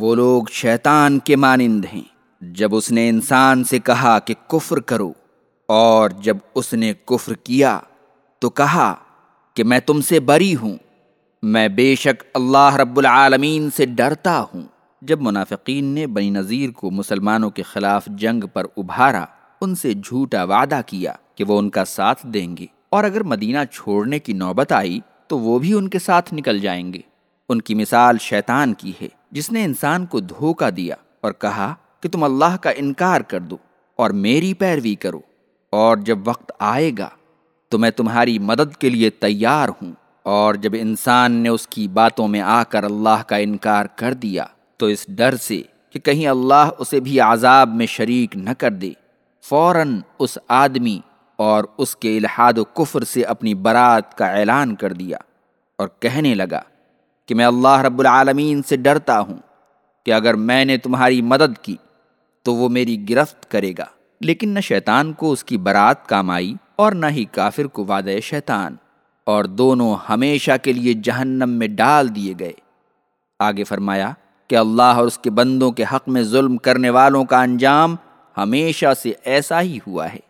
وہ لوگ شیطان کے مانند ہیں۔ جب اس نے انسان سے کہا کہ کفر کرو اور جب اس نے کفر کیا تو کہا کہ میں تم سے بری ہوں۔ میں بے شک اللہ رب العالمین سے ڈرتا ہوں۔ جب منافقین نے بنی نذیر کو مسلمانوں کے خلاف جنگ پر ابھارا، ان سے جھوٹا وعدہ کیا کہ وہ ان کا ساتھ دیں گے۔ اور اگر مدینہ چھوڑنے کی نوبت آئی تو وہ بھی ان کے ساتھ نکل جائیں گے۔ ان کی مثال شیطان کی ہے۔ جس نے انسان کو دھوکہ دیا اور کہا کہ تم اللہ کا انکار کر دو اور میری پیروی کرو، اور جب وقت آئے گا تو میں تمہاری مدد کے لیے تیار ہوں۔ اور جب انسان نے اس کی باتوں میں آ کر اللہ کا انکار کر دیا تو اس ڈر سے کہ کہیں اللہ اسے بھی عذاب میں شریک نہ کر دے۔ فوراً اس آدمی اور اس کے الحاد و کفر سے اپنی برات کا اعلان کر دیا اور کہنے لگا کہ میں اللہ رب العالمین سے ڈرتا ہوں کہ اگر میں نے تمہاری مدد کی تو وہ میری گرفت کرے گا۔ لیکن نہ شیطان کو اس کی برات کام آئی اور نہ ہی کافر کو وعدہ شیطان، اور دونوں ہمیشہ کے لیے جہنم میں ڈال دیے گئے۔ آگے فرمایا کہ اللہ اور اس کے بندوں کے حق میں ظلم کرنے والوں کا انجام ہمیشہ سے ایسا ہی ہوا ہے۔